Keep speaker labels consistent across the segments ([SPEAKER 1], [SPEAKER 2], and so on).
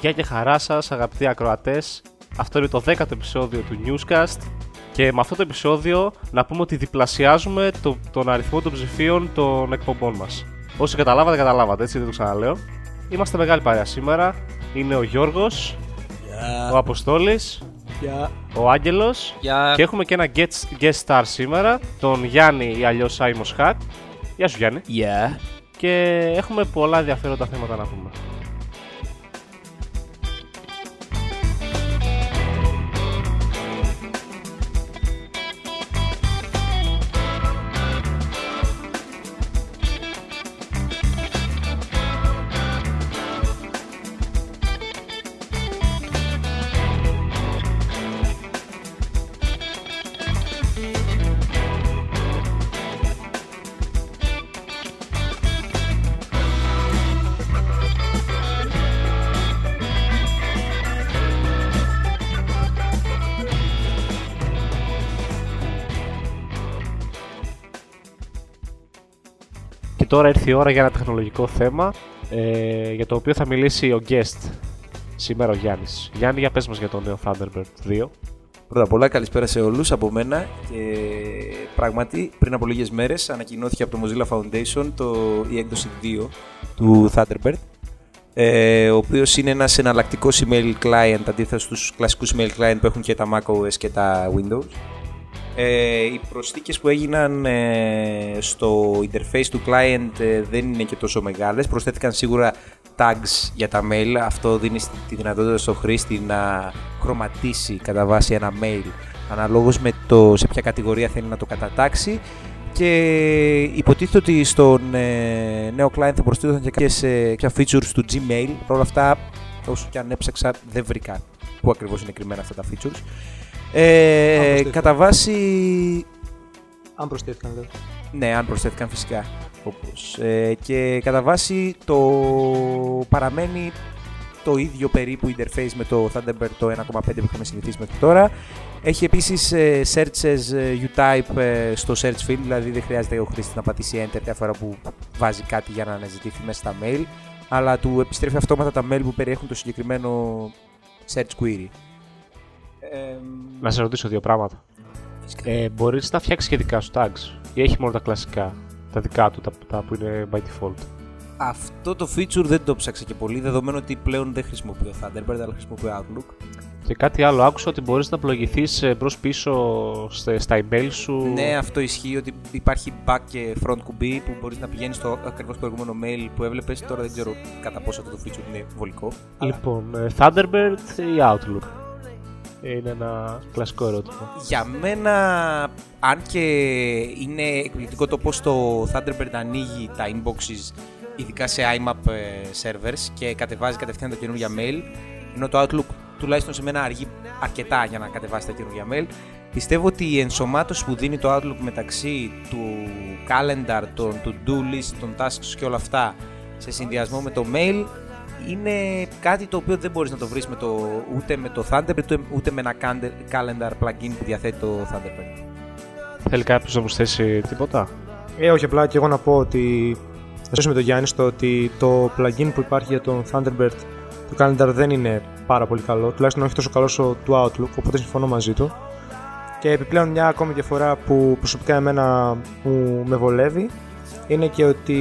[SPEAKER 1] Γεια και χαρά σας, αγαπητοί ακροατές. Αυτό είναι το 10ο επεισόδιο του Newscast. Και με αυτό το επεισόδιο να πούμε ότι διπλασιάζουμε το, τον αριθμό των ψηφίων των εκπομπών μας. Όσοι καταλάβατε, καταλάβατε, έτσι δεν το ξαναλέω. Είμαστε μεγάλη παρέα σήμερα. Είναι ο Γιώργος, ο Αποστόλης, ο Άγγελος
[SPEAKER 2] Γεια.
[SPEAKER 1] και έχουμε και ένα guest, guest star σήμερα, τον Γιάννη ή αλλιώς Σάιμος Χακ. Γεια σου Γιάννη.
[SPEAKER 2] Γεια.
[SPEAKER 1] Και έχουμε πολλά ενδιαφέροντα θέματα να πούμε. Τώρα ήρθε η ώρα για ένα τεχνολογικό θέμα ε, για το οποίο θα μιλήσει ο guest σήμερα ο Γιάννης. Γιάννη, για πες μας για το νέο Thunderbird 2.
[SPEAKER 3] Πρώτα απ' όλα, καλησπέρα σε όλους από μένα. Και πράγματι, πριν από λίγες μέρες ανακοινώθηκε από το Mozilla Foundation το, η έκδοση 2 του Thunderbird. Ε, ο οποίος είναι ένας εναλλακτικός email client αντίθετα στους κλασικούς email client που έχουν και τα macOS και τα Windows. Ε, οι προσθήκες που έγιναν ε, στο interface του client ε, δεν είναι και τόσο μεγάλες. Προσθέθηκαν σίγουρα tags για τα mail. Αυτό δίνει τη δυνατότητα στο χρήστη να χρωματίσει κατά βάση ένα mail αναλόγως με το σε ποια κατηγορία θέλει να το κατατάξει. Και υποτίθεται ότι στον ε, νέο client θα προσθέτουν και κάποιες, ε, κάποια features του Gmail. Παρ' όλα αυτά, όσο και αν έψαξα, δεν βρήκα πού ακριβώς είναι κρυμμένα αυτά τα features. Ε,
[SPEAKER 4] προσθέθηκαν.
[SPEAKER 3] κατά βάση
[SPEAKER 4] Αν προσθέθηκαν βέβαια.
[SPEAKER 3] ναι, αν προσθέθηκαν φυσικά. Όπως. Ε, και κατά βάση το παραμένει το ίδιο περίπου interface με το Thunderbird το 1.5 που είχαμε συνηθίσει μέχρι τώρα. Έχει επίσης ε, searches ε, U-type ε, στο search field, δηλαδή δεν χρειάζεται ο χρήστης να πατήσει enter κάθε φορά που βάζει κάτι για να αναζητήθει μέσα στα mail, αλλά του επιστρέφει αυτόματα τα mail που περιέχουν το συγκεκριμένο search query. Ε,
[SPEAKER 1] Να σε ρωτήσω δύο πράγματα.
[SPEAKER 3] φυσικά.
[SPEAKER 1] Ε, μπορείς να φτιάξεις και δικά σου tags ή έχει μόνο τα κλασικά, τα δικά του, τα, τα που είναι by default;
[SPEAKER 3] Αυτό το feature δεν το ψάξα και πολύ, δεδομένου ότι πλέον δεν χρησιμοποιώ Thunderbird, αλλά χρησιμοποιώ Outlook.
[SPEAKER 1] Και κάτι άλλο, άκουσα ότι μπορείς να πλογηθείς μπρος πίσω στε- στα email σου.
[SPEAKER 3] Ναι, αυτό ισχύει ότι υπάρχει back και front κουμπί που μπορείς να πηγαίνεις στο ακριβώς προηγούμενο mail που έβλεπες. Τώρα δεν ξέρω κατά πόσο αυτό το feature είναι βολικό. αλλά
[SPEAKER 1] Λοιπόν, ε, Thunderbird ή Outlook; Είναι ένα κλασικό ερώτημα.
[SPEAKER 3] Για μένα, αν και είναι εκπληκτικό το πώς το Thunderbird ανοίγει τα inboxes, ειδικά σε IMAP ε, servers και κατεβάζει κατευθείαν τα καινούργια mail, ενώ το Outlook τουλάχιστον σε μένα αργεί αρκετά για να κατεβάσει τα καινούργια mail, πιστεύω ότι η ενσωμάτωση που δίνει το Outlook μεταξύ του calendar, των to-do list, των tasks και όλα αυτά σε συνδυασμό με το mail είναι κάτι το οποίο δεν μπορείς να το βρεις με το, ούτε με το Thunderbird ούτε, ούτε με ένα cande- calendar plugin που διαθέτει το Thunderbird.
[SPEAKER 1] Θέλει κάποιος να προσθέσει τίποτα;
[SPEAKER 4] Ε, όχι απλά και εγώ να πω ότι. Να σώσουμε τον Γιάννη στο ότι το plugin που υπάρχει για τον Thunderbird του Calendar δεν είναι πάρα πολύ καλό. Τουλάχιστον όχι τόσο καλό όσο του Outlook, οπότε συμφωνώ μαζί του. Και επιπλέον μια ακόμη διαφορά που προσωπικά εμένα μου με βολεύει είναι και ότι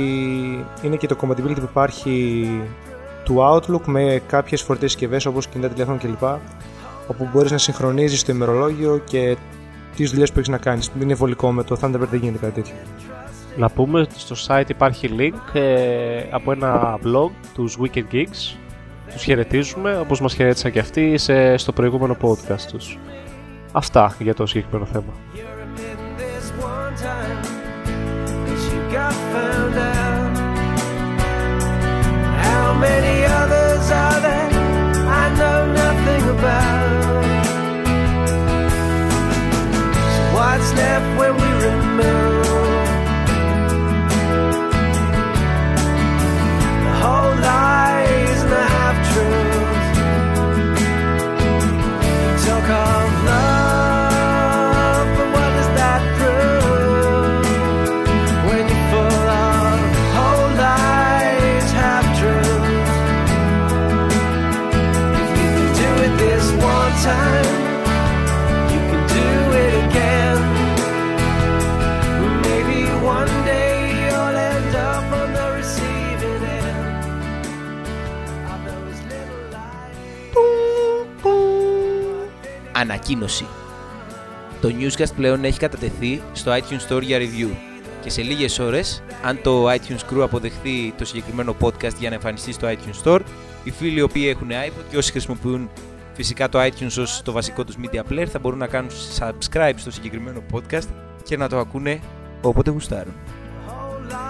[SPEAKER 4] είναι και το compatibility που υπάρχει του Outlook με κάποιες φορτίες συσκευές όπως κινητά τηλέφωνα κλπ. Όπου μπορείς να συγχρονίζεις το ημερολόγιο και τις δουλειές που έχεις να κάνεις. Είναι βολικό με το Thunderbird δεν γίνεται κάτι τέτοιο.
[SPEAKER 1] Να πούμε ότι στο site υπάρχει link ε, από ένα blog, τους Wicked Geeks. Τους χαιρετίζουμε, όπως μας χαιρέτησαν και αυτοί σε, στο προηγούμενο podcast τους. Αυτά για το συγκεκριμένο θέμα.
[SPEAKER 5] You're What's left when we remember.
[SPEAKER 3] Ανακοίνωση. Το Newscast πλέον έχει κατατεθεί στο iTunes Store για review και σε λίγες ώρες, αν το iTunes Crew αποδεχθεί το συγκεκριμένο podcast για να εμφανιστεί στο iTunes Store, οι φίλοι οι οποίοι έχουν iPod και όσοι χρησιμοποιούν φυσικά το iTunes ως το βασικό τους media player θα μπορούν να κάνουν subscribe στο συγκεκριμένο podcast και να το ακούνε όποτε γουστάρουν.
[SPEAKER 5] whole lies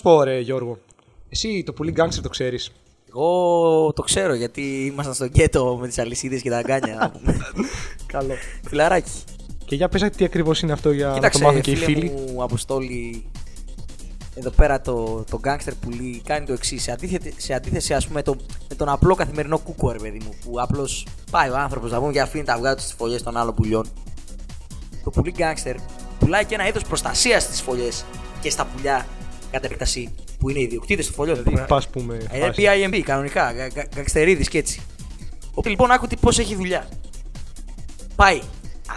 [SPEAKER 4] σου πω, ρε Γιώργο, εσύ το πουλί γκάγκστερ το ξέρεις.
[SPEAKER 2] Εγώ το ξέρω γιατί ήμασταν στο γκέτο με τις αλυσίδες και τα αγκάνια. να πούμε.
[SPEAKER 4] Καλό.
[SPEAKER 2] Φιλαράκι.
[SPEAKER 4] Και για πες τι ακριβώς είναι αυτό για να το
[SPEAKER 2] Κοίταξε,
[SPEAKER 4] μάθουν και οι
[SPEAKER 2] φίλε
[SPEAKER 4] φίλοι;
[SPEAKER 2] μου Αποστόλη, εδώ πέρα το, το γκάγκστερ πουλί κάνει το εξής. Σε, αντίθεση- σε αντίθεση ας πούμε, το, με τον απλό καθημερινό κούκο, ρε παιδί μου, που απλώς πάει ο άνθρωπος να πούμε και αφήνει τα αυγά του στις φωλιές των άλλων πουλιών. Το πουλί γκάγκστερ πουλάει και ένα είδος προστασίας στις φωλιές και στα πουλιά κατά επέκταση που είναι οι ιδιοκτήτες των φωλιών.
[SPEAKER 4] Δηλαδή, πας πούμε.
[SPEAKER 2] Ε,
[SPEAKER 4] φάση.
[SPEAKER 2] PIMB, κανονικά. Γκαξτερίδη και έτσι. Οπότε λοιπόν άκου πώς έχει δουλειά. Πάει,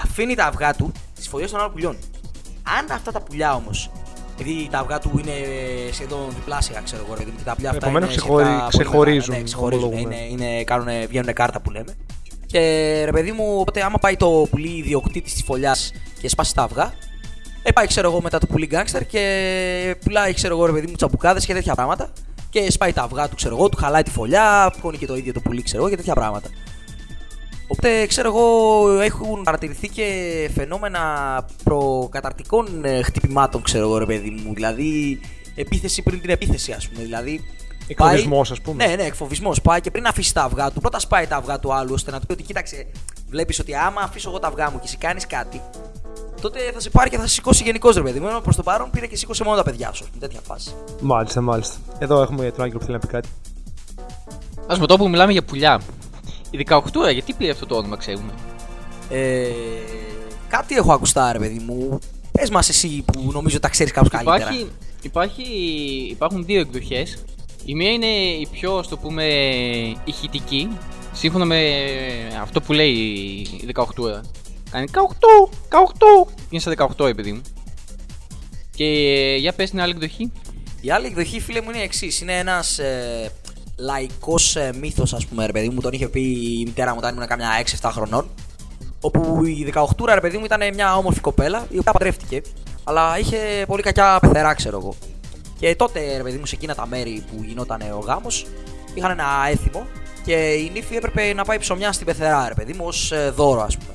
[SPEAKER 2] αφήνει τα αυγά του στις φωλιές των άλλων πουλιών. Αν αυτά τα πουλιά όμως, επειδή τα αυγά του είναι σχεδόν διπλάσια, ξέρω εγώ, ρε παιδί μου, και τα πουλιά αυτά
[SPEAKER 4] Επομένως,
[SPEAKER 2] είναι
[SPEAKER 4] ξεχωρι-
[SPEAKER 2] σχετικά πολύ
[SPEAKER 4] ξεχωρίζουν,
[SPEAKER 2] μεγάλα, Ναι, ξεχωρίζουν.
[SPEAKER 4] ομολογούμε.
[SPEAKER 2] Είναι, είναι, κάνουνε, βγαίνουν κάρτα που λέμε. Και ρε παιδί μου, οπότε άμα πάει το πουλί ιδιοκτήτης της φωλιάς και σπάσει τα αυγά, ε, πάει ξέρω εγώ μετά το πουλί γκάγκστερ και πουλάει ξέρω εγώ ρε παιδί μου τσαμπουκάδες και τέτοια πράγματα. Και σπάει τα αυγά του, ξέρω εγώ, του χαλάει τη φωλιά, πόνει και το ίδιο το πουλί, ξέρω εγώ και τέτοια πράγματα. Οπότε ξέρω εγώ έχουν παρατηρηθεί και φαινόμενα προκαταρτικών ε, χτυπημάτων, ξέρω εγώ ρε παιδί μου. Δηλαδή επίθεση πριν την επίθεση, ας πούμε. Δηλαδή.
[SPEAKER 4] Εκφοβισμός,
[SPEAKER 2] πάει-
[SPEAKER 4] ας πούμε.
[SPEAKER 2] Ναι, ναι, εκφοβισμός. Πάει και πριν αφήσει τα αυγά του, πρώτα σπάει τα αυγά του άλλου, ώστε να του πει ότι κοίταξε, βλέπεις ότι άμα αφήσω εγώ τα αυγά μου και εσύ κάνεις κάτι, τότε θα σε πάρει και θα σε σηκώσει γενικώς ρε παιδί μου. Ενώ προς το παρόν πήρε και σήκωσε μόνο τα παιδιά σου. Με τέτοια φάση.
[SPEAKER 4] Μάλιστα, μάλιστα. Εδώ έχουμε τον Άγγελο που θέλει να πει κάτι.
[SPEAKER 6] Α πούμε, τώρα που μιλάμε για πουλιά. Η 18 γιατί πήρε αυτό το όνομα, ξέρουμε.
[SPEAKER 2] Ε, κάτι έχω ακουστά, ρε παιδί μου. Πες μας εσύ που νομίζω τα ξέρεις κάπως καλύτερα.
[SPEAKER 6] Υπάρχει, υπάρχει, υπάρχουν δύο εκδοχές. Η μία είναι η πιο, ας το πούμε, ηχητική. Σύμφωνα με αυτό που λέει η 18 ώρα. Κάνει 18, 18. Είναι στα 18, επειδή μου. Και για πες την άλλη εκδοχή.
[SPEAKER 2] Η άλλη εκδοχή, φίλε μου, είναι η εξής. Είναι ένας ε, λαϊκός ε, μύθος, ας πούμε, ρε παιδί μου. Τον είχε πει η μητέρα μου όταν ήμουν κάμια 6-7 χρονών. Όπου η 18 ρε παιδί μου ήταν μια όμορφη κοπέλα η οποία παντρεύτηκε. Αλλά είχε πολύ κακιά πεθερά, ξέρω εγώ. Και τότε, ρε παιδί μου, σε εκείνα τα μέρη που γινόταν ο γάμος, είχαν ένα έθιμο και η νύφη έπρεπε να πάει ψωμιά στην πεθερά, ρε παιδί μου, ως δώρο, ας πούμε.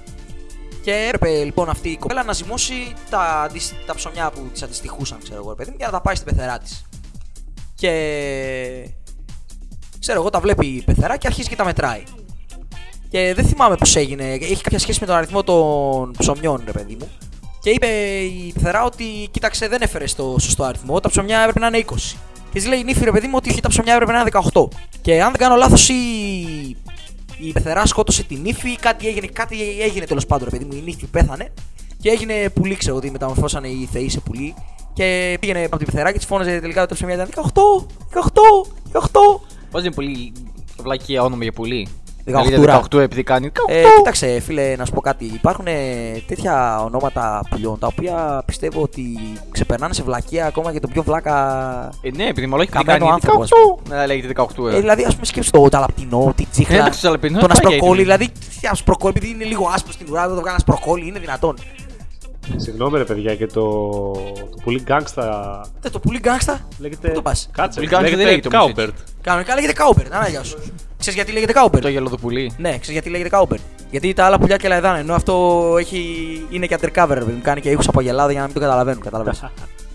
[SPEAKER 2] Και έπρεπε λοιπόν αυτή η κοπέλα να ζυμώσει τα, αντισ- τα ψωμιά που της αντιστοιχούσαν, ξέρω εγώ, ρε παιδί μου, για να τα πάει στην πεθερά της. Και. ξέρω εγώ, τα βλέπει η πεθερά και αρχίζει και τα μετράει. Και δεν θυμάμαι πώς έγινε. Έχει κάποια σχέση με τον αριθμό των ψωμιών, ρε παιδί μου. Και είπε η πεθερά ότι κοίταξε, δεν έφερε το σωστό αριθμό. Τα ψωμιά έπρεπε να είναι 20. Και της λέει η νύφη, ρε παιδί μου, ότι τα ψωμιά έπρεπε να είναι 18. Και αν δεν κάνω λάθος, η η πεθερά σκότωσε την ύφη, κάτι έγινε, κάτι έγινε τέλος πάντων, ρε παιδί μου. Η νύφη πέθανε και έγινε πουλί, ξέρω ότι μεταμορφώσανε οι θεοί σε πουλί. Και πήγαινε από την πεθερά και της φώναζε τελικά ότι το ψωμιά ήταν 18, 18, 18.
[SPEAKER 6] Πώς είναι πολύ βλακία όνομα για πουλί;
[SPEAKER 2] 18.
[SPEAKER 6] Καλύτερα 18 επειδή κάνει 18.
[SPEAKER 2] Ε, κοίταξε, φίλε, να σου πω κάτι. Υπάρχουν ε, τέτοια ονόματα πουλιών τα οποία πιστεύω ότι ξεπερνάνε σε βλακεία ακόμα και το πιο βλάκα.
[SPEAKER 6] Ε, ναι, επειδή μάλλον έχει
[SPEAKER 2] Καμένο
[SPEAKER 6] κάνει
[SPEAKER 2] άνθρωπο,
[SPEAKER 6] 18. Να λέγεται 18.
[SPEAKER 2] Ε, δηλαδή, ας πούμε, σκέψου το ταλαπτινό, την
[SPEAKER 6] Ε,
[SPEAKER 2] τσίχλα,
[SPEAKER 6] εντάξει, το ταλαπτινό
[SPEAKER 2] τον
[SPEAKER 6] πάει για
[SPEAKER 2] ασπροκόλλη.
[SPEAKER 6] ήθελε.
[SPEAKER 2] Δηλαδή, τι ασπροκόλλη, επειδή είναι λίγο άσπρο στην ουρά, δεν το βγάλει ασπροκόλλη, είναι δυνατόν.
[SPEAKER 1] Συγγνώμη ρε παιδιά και το, το πολύ γκάγκστα
[SPEAKER 2] Ε, το πουλί γκάγκστα.
[SPEAKER 1] λέγεται...
[SPEAKER 2] Πού το πας;
[SPEAKER 1] Κάτσε,
[SPEAKER 6] Πολύ γκάγκστα δεν
[SPEAKER 1] λέγεται
[SPEAKER 6] λέγεται όμως
[SPEAKER 1] Cowbird.
[SPEAKER 2] Κανονικά λέγεται Κάουπερ, ανάγκη σου. Ξέρεις γιατί λέγεται Cowbird;
[SPEAKER 6] Το γελοδοπουλί.
[SPEAKER 2] Ναι, ξέρεις γιατί λέγεται Cowbird; Γιατί τα άλλα πουλιά και λαϊδάνε. Ενώ αυτό έχει... είναι και undercover, ρε παιδί μου. Κάνει και ήχους από γελάδα για να μην το καταλαβαίνουν. Καταλαβαίνεις.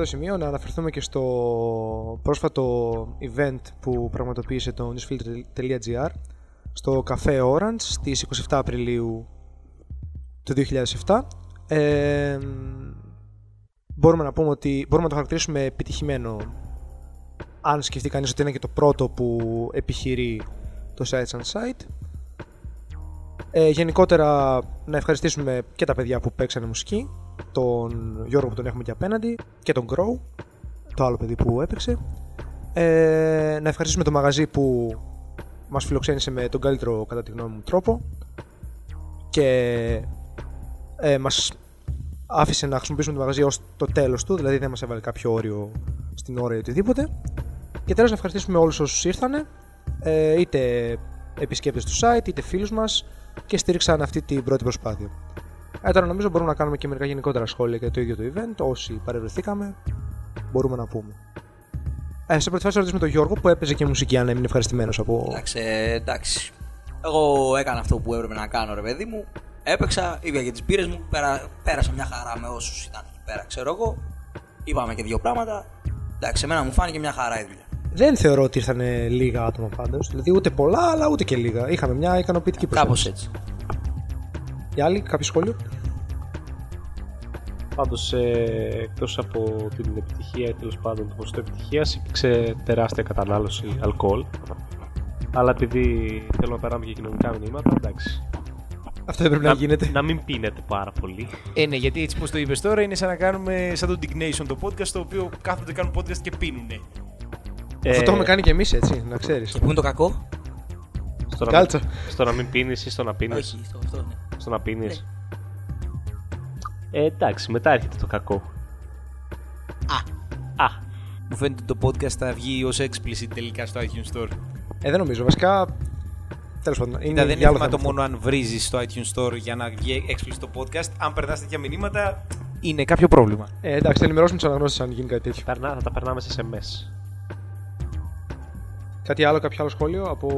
[SPEAKER 4] αυτό το σημείο να αναφερθούμε και στο πρόσφατο event που πραγματοποίησε το newsfilter.gr στο Café Orange στις 27 Απριλίου του 2007. Ε, μπορούμε να πούμε ότι μπορούμε να το χαρακτηρίσουμε επιτυχημένο αν σκεφτεί κανείς ότι είναι και το πρώτο που επιχειρεί το Sites and Site. Ε, γενικότερα να ευχαριστήσουμε και τα παιδιά που παίξανε μουσική τον Γιώργο που τον έχουμε και απέναντι και τον Grow, το άλλο παιδί που έπαιξε. Ε, να ευχαριστήσουμε το μαγαζί που μας φιλοξένησε με τον καλύτερο κατά τη γνώμη μου τρόπο και ε, μας άφησε να χρησιμοποιήσουμε το μαγαζί ως το τέλος του, δηλαδή δεν μας έβαλε κάποιο όριο στην ώρα ή οτιδήποτε. Και τέλος να ευχαριστήσουμε όλους όσους ήρθανε, ε, είτε επισκέπτες του site, είτε φίλους μας και στήριξαν αυτή την πρώτη προσπάθεια. Ε, τώρα νομίζω μπορούμε να κάνουμε και μερικά γενικότερα σχόλια για το ίδιο το event. Όσοι παρευρεθήκαμε, μπορούμε να πούμε. Ε, σε πρώτη φάση να ρωτήσουμε τον Γιώργο που έπαιζε και μουσική, αν έμεινε ευχαριστημένος από.
[SPEAKER 2] Εντάξει, ε, εντάξει. Εγώ έκανα αυτό που έπρεπε να κάνω, ρε παιδί μου. Έπαιξα, είπα για τις πύρε μου, πέρα, πέρασα μια χαρά με όσους ήταν εκεί πέρα, ξέρω εγώ. Είπαμε και δύο πράγματα. Εντάξει, εμένα μου φάνηκε μια χαρά η δουλειά.
[SPEAKER 4] Δεν θεωρώ ότι ήρθαν λίγα άτομα πάντως. Δηλαδή ούτε πολλά, αλλά ούτε και λίγα. Είχαμε μια ικανοποιητική
[SPEAKER 2] Κάπως
[SPEAKER 4] προσέγγιση.
[SPEAKER 2] έτσι.
[SPEAKER 4] Οι άλλοι, κάποιο σχόλιο;
[SPEAKER 1] Πάντως, ε, εκτός από την επιτυχία ή τέλος πάντων το ποσοστό επιτυχίας, υπήρξε τεράστια κατανάλωση αλκοόλ. Αλλά επειδή θέλω να περάμε και κοινωνικά μηνύματα, εντάξει.
[SPEAKER 4] Αυτό δεν πρέπει να, γίνεται.
[SPEAKER 1] να μην πίνετε πάρα πολύ.
[SPEAKER 3] Ε, ναι, γιατί έτσι πώ το είπες τώρα είναι σαν να κάνουμε σαν το Dignation το podcast το οποίο κάθονται κάνουν podcast και πίνουνε.
[SPEAKER 1] Ε,
[SPEAKER 4] Αυτό το έχουμε κάνει κι εμείς έτσι, να ξέρεις.
[SPEAKER 2] Και πού είναι το κακό;
[SPEAKER 1] στο, να,
[SPEAKER 4] Κάλτσα.
[SPEAKER 1] στο να μην πίνεις ή στο να πίνεις.
[SPEAKER 2] Όχι, αυτό, αυτό ναι.
[SPEAKER 1] Στο να πίνεις. Ε, εντάξει, μετά έρχεται το κακό. Α. Α.
[SPEAKER 3] Μου φαίνεται ότι το podcast θα βγει ως explicit τελικά στο iTunes Store.
[SPEAKER 4] Ε, δεν νομίζω. Βασικά. Τέλος πάντων. Είναι
[SPEAKER 3] Κοίτα, δεν
[SPEAKER 4] για
[SPEAKER 3] είναι
[SPEAKER 4] άλλο
[SPEAKER 3] θέμα το
[SPEAKER 4] θέμα.
[SPEAKER 3] μόνο αν βρίζεις στο iTunes Store για να βγει explicit το podcast. Αν περνάς τέτοια μηνύματα, είναι κάποιο πρόβλημα.
[SPEAKER 4] Ε, εντάξει, θα ενημερώσουμε τους αναγνώστες αν γίνει κάτι τέτοιο.
[SPEAKER 1] Περνά, θα τα περνάμε σε SMS.
[SPEAKER 4] Κάτι άλλο, κάποιο άλλο σχόλιο από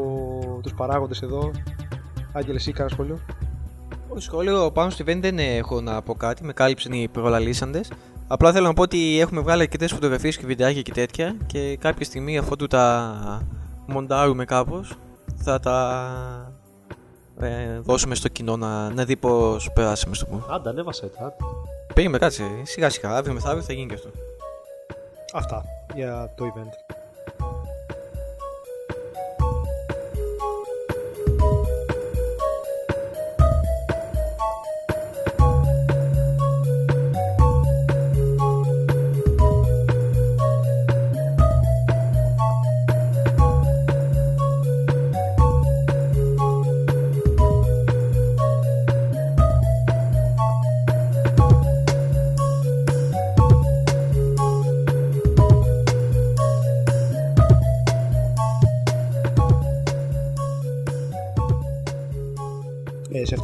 [SPEAKER 4] τους παράγοντες εδώ. Άγγελε, εσύ κάνα σχόλιο;
[SPEAKER 7] Το σχόλιο πάνω στο event δεν έχω να πω κάτι, με κάλυψαν οι προλαλήσαντες. Απλά θέλω να πω ότι έχουμε βγάλει αρκετές φωτογραφίες και βιντεάκια και τέτοια και κάποια στιγμή αφού του τα μοντάρουμε κάπως θα τα ε, δώσουμε στο κοινό να, να δει πώς περάσαμε στο πούμε.
[SPEAKER 1] Άντα, ανέβασε τα.
[SPEAKER 7] Περίμενε, κάτσε. Σιγά σιγά, αύριο μεθαύριο θα γίνει και αυτό.
[SPEAKER 4] Αυτά για το event.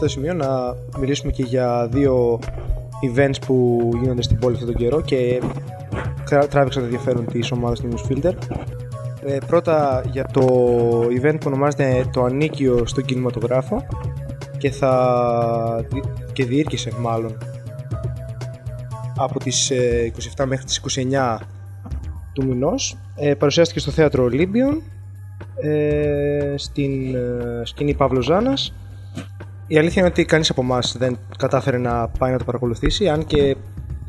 [SPEAKER 4] Αυτό το σημείο να μιλήσουμε και για δύο events που γίνονται στην πόλη αυτόν τον καιρό και τρα- τράβηξαν το ενδιαφέρον της ομάδας του Newsfilter. Ε, πρώτα για το event που ονομάζεται το Ανίκιο στον κινηματογράφο και θα και διήρκησε μάλλον από τις ε, 27 μέχρι τις 29 του μηνός ε, παρουσιάστηκε στο θέατρο Ολύμπιον ε, στην ε, σκηνή Παύλος Ζάνας η αλήθεια είναι ότι κανείς από εμάς δεν κατάφερε να πάει να το παρακολουθήσει αν και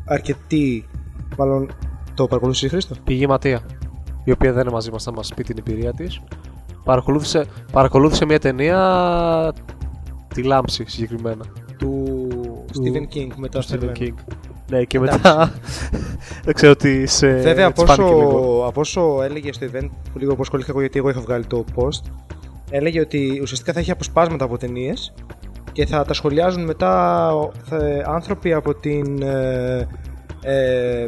[SPEAKER 4] αρκετοί μάλλον το παρακολούθησε η Χρήστο
[SPEAKER 1] Πήγε η Ματία. η οποία δεν είναι μαζί μας, θα μας πει την εμπειρία της. Παρακολούθησε, παρακολούθησε μια ταινία, τη Λάμψη συγκεκριμένα.
[SPEAKER 4] Του Stephen King με το
[SPEAKER 1] του Stephen
[SPEAKER 4] King.
[SPEAKER 1] King. Ναι, και
[SPEAKER 4] Εντάξει.
[SPEAKER 1] μετά δεν ξέρω τι σε
[SPEAKER 4] Βέβαια, από
[SPEAKER 1] έτσι φάνηκε λίγο.
[SPEAKER 4] όσο, από όσο έλεγε στο event, που λίγο που ασχολήθηκα εγώ γιατί εγώ είχα βγάλει το post, έλεγε ότι ουσιαστικά θα έχει αποσπάσματα από ταινίες και θα τα σχολιάζουν μετά θα- άνθρωποι από την ε, ε,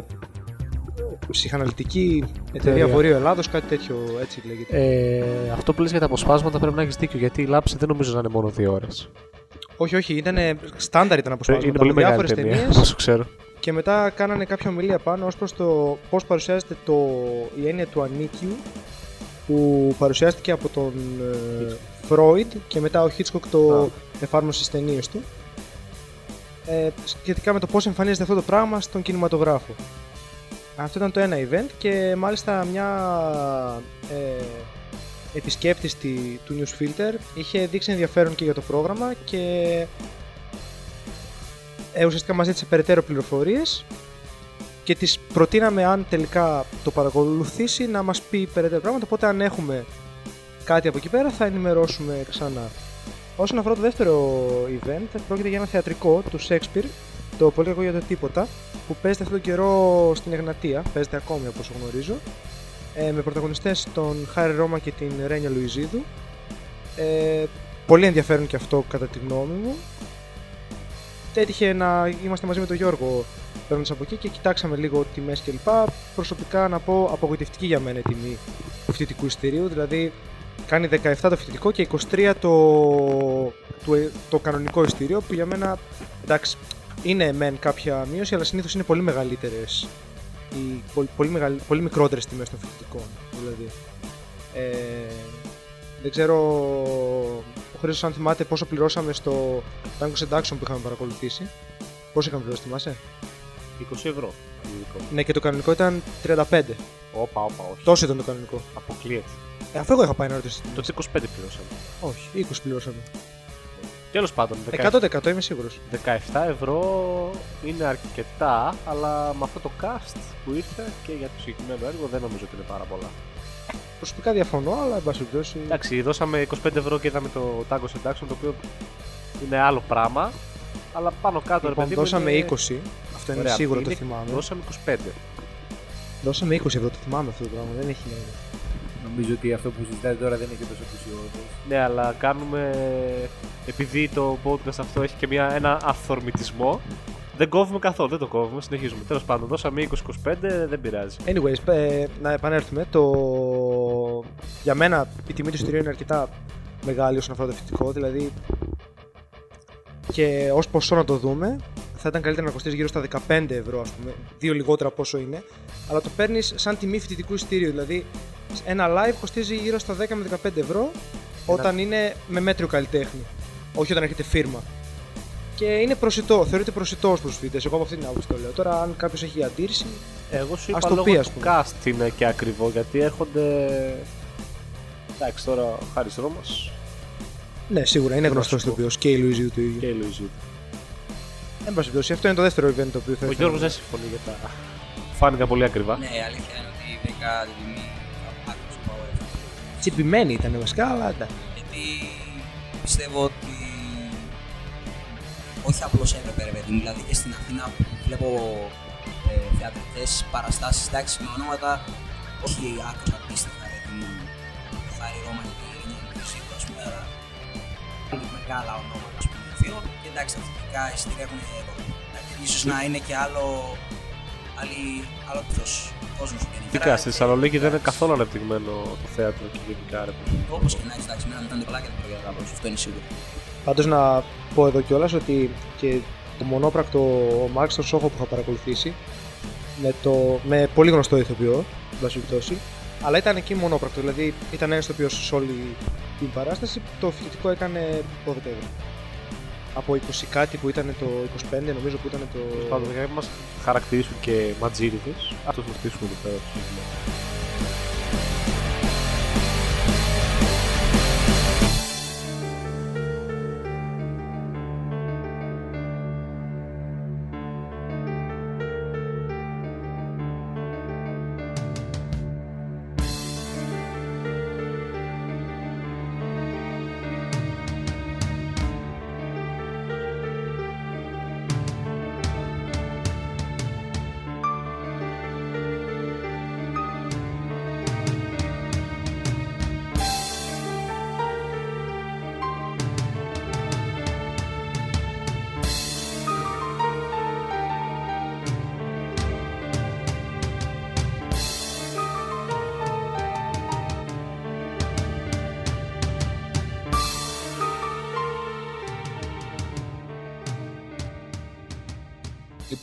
[SPEAKER 4] ψυχαναλυτική εταιρεία
[SPEAKER 1] Εταιρεία.
[SPEAKER 4] Βορείου Ελλάδος, κάτι τέτοιο έτσι λέγεται.
[SPEAKER 1] Ε, αυτό που λες για τα αποσπάσματα πρέπει να έχεις δίκιο γιατί η Λάμψη δεν νομίζω να είναι μόνο δύο ώρες.
[SPEAKER 4] όχι, όχι, ήταν στάνταρ ήταν αποσπάσματα
[SPEAKER 1] είναι πολύ
[SPEAKER 4] από
[SPEAKER 1] μεγάλη
[SPEAKER 4] διάφορες
[SPEAKER 1] ταινία,
[SPEAKER 4] ταινίες
[SPEAKER 1] όσο ξέρω.
[SPEAKER 4] και μετά κάνανε κάποια ομιλία πάνω ως προς το πώς παρουσιάζεται το, η έννοια του ανίκιου που παρουσιάστηκε από τον ε, Freud και μετά ο Hitchcock το εφάρμοσε στις ταινίες του. Ε, σχετικά με το πώς εμφανίζεται αυτό το πράγμα στον κινηματογράφο. Αυτό ήταν το ένα event και μάλιστα μια ε, επισκέπτης τη- του Newsfilter είχε δείξει ενδιαφέρον και για το πρόγραμμα και ε, ουσιαστικά μας ζήτησε περαιτέρω πληροφορίες και τις προτείναμε αν τελικά το παρακολουθήσει να μας πει περαιτέρω πράγματα οπότε αν έχουμε κάτι από εκεί πέρα θα ενημερώσουμε ξανά. Όσον αφορά το δεύτερο event, πρόκειται για ένα θεατρικό του Shakespeare, το πολύ κακό για το τίποτα, που παίζεται αυτόν τον καιρό στην Εγνατία, παίζεται ακόμη από όσο γνωρίζω, ε, με πρωταγωνιστές τον Χάρη Ρώμα και την Ρένια Λουιζίδου. Ε, πολύ ενδιαφέρον και αυτό κατά τη γνώμη μου. Έτυχε να είμαστε μαζί με τον Γιώργο παίρνοντα από εκεί και κοιτάξαμε λίγο τιμές κλπ. Προσωπικά να πω απογοητευτική για μένα η τιμή του φοιτητικού εισιτηρίου. Δηλαδή κάνει 17 το φοιτητικό και 23 το, το, το κανονικό εισιτήριο που για μένα εντάξει είναι μεν κάποια μείωση αλλά συνήθως είναι πολύ μεγαλύτερες οι πολύ, πολύ, μεγαλ, πολύ μικρότερες τιμές των φοιτητικών δηλαδή. Ε, δεν ξέρω ο Χρήστος αν θυμάται πόσο πληρώσαμε στο Tango Seduction που είχαμε παρακολουθήσει. Πόσο είχαμε πληρώσει, θυμάσαι;
[SPEAKER 1] 20 ευρώ.
[SPEAKER 4] Ναι, και το κανονικό ήταν 35.
[SPEAKER 1] Όπα, όπα, όχι.
[SPEAKER 4] Τόσο ήταν το κανονικό.
[SPEAKER 1] Αποκλείεται.
[SPEAKER 4] Ε, αφού εγώ είχα πάει να ρωτήσω.
[SPEAKER 1] Το 25 πληρώσαμε.
[SPEAKER 4] Όχι, 20 πληρώσαμε.
[SPEAKER 1] Τέλος πάντων, 17
[SPEAKER 4] 100% είμαι σίγουρος.
[SPEAKER 1] 17 ευρώ είναι αρκετά, αλλά με αυτό το cast που ήρθε και για το συγκεκριμένο έργο δεν νομίζω ότι είναι πάρα πολλά.
[SPEAKER 4] Προσωπικά διαφωνώ, αλλά εν πάση περιπτώσει.
[SPEAKER 1] Εντάξει, δώσαμε 25 ευρώ και είδαμε το Tango Seduction, το οποίο είναι άλλο πράγμα. Αλλά πάνω κάτω, ρε
[SPEAKER 4] Λοιπόν,
[SPEAKER 1] παιδί μου,
[SPEAKER 4] δώσαμε
[SPEAKER 1] είναι...
[SPEAKER 4] 20. Αυτό είναι
[SPEAKER 1] Ωραία,
[SPEAKER 4] σίγουρο, το
[SPEAKER 1] είναι-
[SPEAKER 4] θυμάμαι.
[SPEAKER 1] Δώσαμε 25.
[SPEAKER 4] Δώσαμε 20 ευρώ, το θυμάμαι αυτό το πράγμα. Δεν έχει νόημα.
[SPEAKER 3] Νομίζω ότι αυτό που συζητάτε τώρα δεν είναι και τόσο πλουσιώδες.
[SPEAKER 1] Ναι, αλλά κάνουμε. Επειδή το podcast αυτό έχει και μια, ένα αυθορμητισμό, δεν κόβουμε καθόλου, δεν το κόβουμε, συνεχίζουμε. Τέλος πάντων, δώσαμε 20-25, δεν πειράζει.
[SPEAKER 4] Anyways, ε, να επανέλθουμε. Το... Για μένα η τιμή του εισιτηρίου είναι αρκετά μεγάλη όσον αφορά το φοιτητικό. Δηλαδή και ως ποσό να το δούμε, θα ήταν καλύτερα να κοστίζει γύρω στα 15 ευρώ, ας πούμε. Δύο λιγότερα από όσο είναι. Αλλά το παίρνεις σαν τιμή φοιτητικού εισιτηρίου. Δηλαδή ένα live κοστίζει γύρω στα 10 με 15 ευρώ όταν είναι με μέτριο καλλιτέχνη. Όχι όταν έχετε φίρμα. Και είναι προσιτό, θεωρείται προσιτό προ του φοιτητέ. Εγώ από αυτή την άποψη το λέω. Τώρα, αν κάποιος έχει αντίρρηση,
[SPEAKER 1] Εγώ σου
[SPEAKER 4] Ας
[SPEAKER 1] είπα
[SPEAKER 4] το
[SPEAKER 1] λόγω
[SPEAKER 4] πει, ας
[SPEAKER 1] του
[SPEAKER 4] πούμε.
[SPEAKER 1] cast είναι και ακριβό, γιατί έρχονται. Εντάξει, τώρα ο Χάρης Ρώμας
[SPEAKER 4] ναι, σίγουρα είναι γνωστός
[SPEAKER 1] Γνωστός.
[SPEAKER 4] ηθοποιός και η Λουίζιου του ίδιου.
[SPEAKER 1] και η Λουιζίδη.
[SPEAKER 4] Εν πάση περιπτώσει, αυτό είναι το δεύτερο event το οποίο θα
[SPEAKER 1] Ο
[SPEAKER 4] ήθελα
[SPEAKER 1] Γιώργος
[SPEAKER 4] να-
[SPEAKER 1] δεν συμφωνεί για τα. Φάνηκαν πολύ ακριβά.
[SPEAKER 2] Ναι, η αλήθεια είναι ότι βρήκα την τιμή άκρως power.
[SPEAKER 4] Τσιπημένη ήταν βασικά, αλλά εντάξει.
[SPEAKER 2] Γιατί πιστεύω ότι όχι απλώς έπρεπε ρε παιδί μου, δηλαδή και στην Αθήνα που βλέπω ε, θεατρικές παραστάσεις, εντάξει με ονόματα όχι άκρως αντίστοιχα ρε παιδί μου, το Χάρη Ρώμα και την Ειρήνη Ενδυσίδου ας πούμε, αλλά πολύ μεγάλα ονόματα ας πούμε ηθοποιών και εντάξει τα θετικά εισιτήρια έχουν εδώ. Δηλαδή, ίσως να είναι και άλλο, άλλη, άλλο πυθός κόσμος γενικότερα.
[SPEAKER 1] Φυσικά, στη Θεσσαλονίκη δεν είναι καθόλου ανεπτυγμένο το θέατρο και γενικά ρε παιδί.
[SPEAKER 2] Όπως και να έχει, εντάξει, εμένα μου ήταν πολλά και δεν πρόκειται να τα αυτό είναι σίγουρο.
[SPEAKER 4] Πάντως να πω εδώ κιόλας ότι και το μονόπρακτο ο Μάρκ στον Σόχο που είχα παρακολουθήσει με, το, με πολύ γνωστό ηθοποιό, εν πάση περιπτώσει, αλλά ήταν εκεί μονόπρακτο. Δηλαδή ήταν ένας ηθοποιός σε όλη την παράσταση. Το φοιτητικό έκανε 12 ευρώ. Από 20 κάτι που ήταν το 25, νομίζω που ήταν το.
[SPEAKER 1] Πάντως, για να μα χαρακτηρίσουν και ματζίριδες, αυτός θα στήσουμε εδώ πέρα.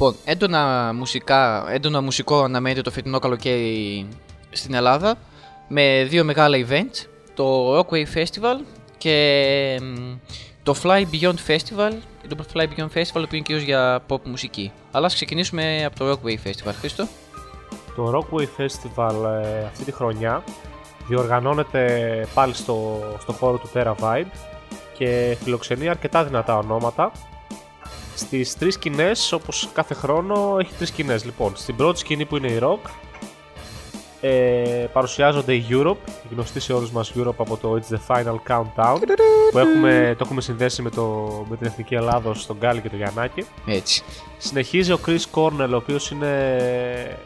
[SPEAKER 6] Λοιπόν, έντονα, μουσικά, έντονα μουσικό αναμένεται το φετινό καλοκαίρι στην Ελλάδα με δύο μεγάλα events, το Rockway Festival και μ, το Fly Beyond Festival. Το Fly Beyond Festival το οποίο είναι κυρίως για pop μουσική. Αλλά ας ξεκινήσουμε από το Rockway Festival, Χρήστο.
[SPEAKER 1] Το Rockway Festival ε, αυτή τη χρονιά διοργανώνεται πάλι στο, στο χώρο του Terra Vibe και φιλοξενεί αρκετά δυνατά ονόματα. Στις τρεις σκηνές, όπως κάθε χρόνο, έχει τρεις σκηνές. Λοιπόν, στην πρώτη σκηνή που είναι η Rock, ε, παρουσιάζονται η Europe, γνωστή σε όλους μας Europe από το It's the Final Countdown, που έχουμε, το έχουμε συνδέσει με, το, με την Εθνική Ελλάδος, τον Γκάλι και τον Γιαννάκη.
[SPEAKER 6] Έτσι.
[SPEAKER 1] Συνεχίζει ο Chris Cornell, ο οποίος είναι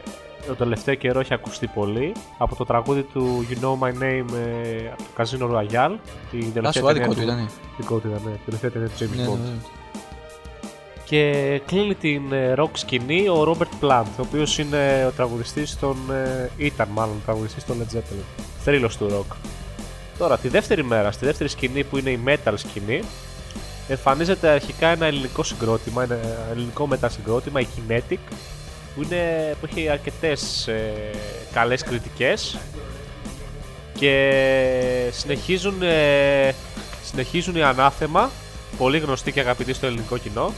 [SPEAKER 1] το τελευταίο καιρό έχει ακουστεί πολύ από το τραγούδι του You Know My Name ε, από το Casino Royale. Την τελευταία
[SPEAKER 6] σου, δικό
[SPEAKER 1] ταινία
[SPEAKER 6] του ήταν.
[SPEAKER 1] Δικό του ήταν, ναι. Την τελευταία ταινία του James
[SPEAKER 6] Ναι,
[SPEAKER 1] Bond.
[SPEAKER 6] Ναι, ναι.
[SPEAKER 1] Και κλείνει την ε, rock σκηνή ο Robert Plant, ο οποίος είναι ο τραγουδιστής των... ε, ήταν μάλλον ο τραγουδιστής των Led Zeppelin. Θρύλος του rock. Τώρα, τη δεύτερη μέρα, στη δεύτερη σκηνή που είναι η metal σκηνή, εμφανίζεται αρχικά ένα ελληνικό συγκρότημα, ένα ελληνικό metal συγκρότημα, η Kinetic, που, είναι, που έχει αρκετές ε, καλές κριτικές και συνεχίζουν, ε, συνεχίζουν οι ανάθεμα, πολύ γνωστοί και αγαπητοί στο ελληνικό κοινό.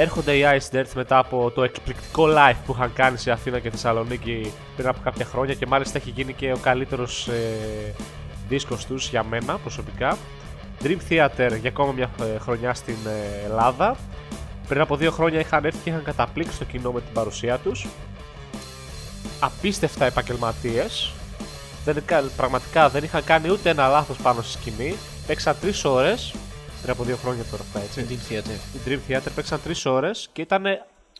[SPEAKER 1] Έρχονται οι Ice Dirt μετά από το εκπληκτικό live που είχαν κάνει σε Αθήνα και Θεσσαλονίκη πριν από κάποια χρόνια και μάλιστα έχει γίνει και ο καλύτερος ε, δίσκος τους για μένα προσωπικά. Dream Theater για ακόμα μια ε, χρονιά στην ε, Ελλάδα. Πριν από δύο χρόνια είχαν έρθει και είχαν καταπλήξει το κοινό με την παρουσία τους. Απίστευτα επαγγελματίες. Δεν, κα- πραγματικά δεν είχαν κάνει ούτε ένα λάθος πάνω στη σκηνή. Παίξαν τρεις ώρες. Πριν από δύο χρόνια τώρα αυτά έτσι.
[SPEAKER 6] Στην Dream Theater.
[SPEAKER 1] Η Dream Theater παίξαν τρεις ώρες και ήταν.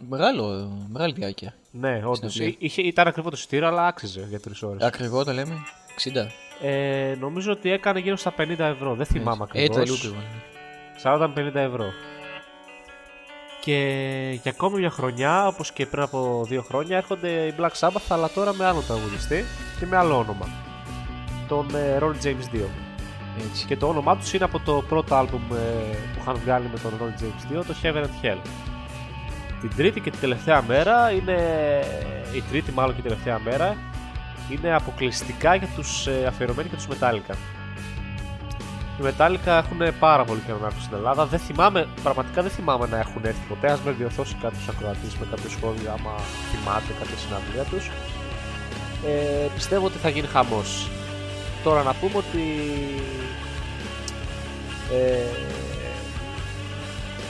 [SPEAKER 6] Μεγάλο, μεγάλη διάρκεια.
[SPEAKER 1] Ναι, όντως.
[SPEAKER 6] Συναυλία.
[SPEAKER 1] Ήταν ακριβό το εισιτήριο, αλλά άξιζε για τρεις ώρες.
[SPEAKER 6] Ακριβό το λέμε. 60.
[SPEAKER 1] Ε, νομίζω ότι έκανε γύρω στα 50 ευρώ. Δεν θυμάμαι
[SPEAKER 6] Ε, ήταν λίγο
[SPEAKER 1] ακριβώ.
[SPEAKER 6] ακριβό.
[SPEAKER 1] 40-50 ευρώ. Και για ακόμη μια χρονιά, όπως και πριν από δύο χρόνια, έρχονται οι Black Sabbath, αλλά τώρα με άλλο τραγουδιστή και με άλλο όνομα. Τον ε, Ron James Dio.
[SPEAKER 6] Έτσι.
[SPEAKER 1] Και το όνομά τους είναι από το πρώτο άλμπουμ ε, που είχαν βγάλει με τον Ron James Dio, το Heaven and Hell. Την τρίτη και την τελευταία μέρα είναι. Η τρίτη, μάλλον και η τελευταία μέρα είναι αποκλειστικά για τους ε, αφιερωμένοι και τους Metallica. Οι Metallica έχουν πάρα πολύ καιρό να έρθουν στην Ελλάδα. Δεν θυμάμαι, πραγματικά δεν θυμάμαι να έχουν έρθει ποτέ. Α με διορθώσει κάποιος ακροατής με κάποιο σχόλιο, άμα θυμάται κάποια συναντία τους. Ε, πιστεύω ότι θα γίνει χαμός. Τώρα να πούμε ότι. Ε,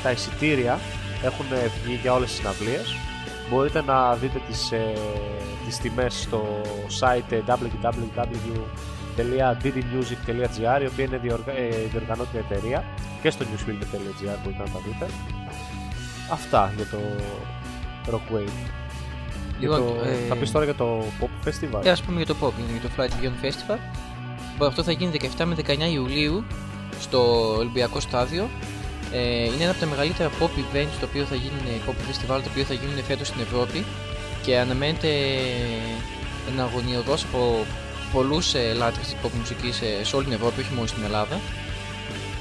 [SPEAKER 1] τα εισιτήρια έχουν βγει για όλες τις συναυλίες. Μπορείτε να δείτε τις, ε, τις τιμές στο site ε, www.ddmusic.gr η οποία είναι διοργα... ε, διοργανώτρια εταιρεία και στο newsfilter.gr μπορείτε να τα δείτε. Αυτά για το Rockwave. Για
[SPEAKER 6] Λοιπόν,
[SPEAKER 1] το...
[SPEAKER 6] ε,
[SPEAKER 1] Θα πεις τώρα για το Pop Festival.
[SPEAKER 6] Και ας πούμε για το Pop, είναι για το Flight Beyond Festival. Που Αυτό θα γίνει 17 με 19 Ιουλίου στο Ολυμπιακό Στάδιο. Ε, είναι ένα από τα μεγαλύτερα pop events το οποίο θα γίνουν, pop festival το οποίο θα γίνουν φέτος στην Ευρώπη και αναμένεται να αγωνιωδώς από πολλούς ε, λάτρες της pop μουσικής ε, σε όλη την Ευρώπη, όχι μόνο στην Ελλάδα.